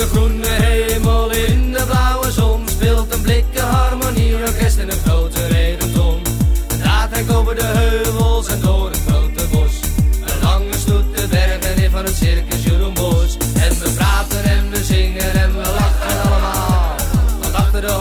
de groene hemel, in de blauwe zon speelt een blikken rest in een grote regenton. Draadwerk over de heuvels en door het grote bos. Een lange stoet de dwergen in van het circus Jeroen Bos. En we praten en we zingen en we lachen allemaal. Want achter de